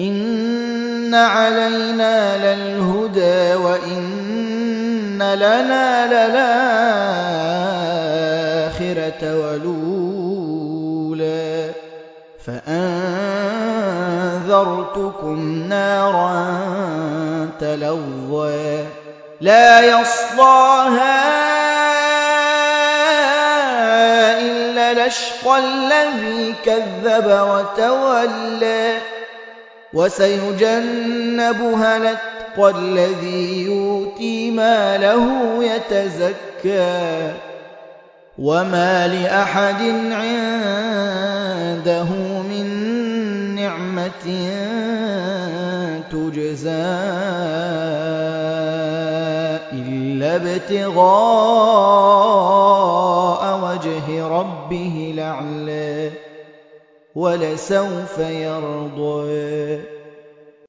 إن علينا للهدى وإن لنا للآخرة ولولا فأنذرتكم نارا تلظى لا يصلاها إلا الأشقى الذي كذب وتولى وسيجنبها الأتقى الذي يؤتي ماله يتزكى وما لأحد عنده من نعمة تجزى إلا ابتغاء وجه ربه الأعلى ولسوف يرضى.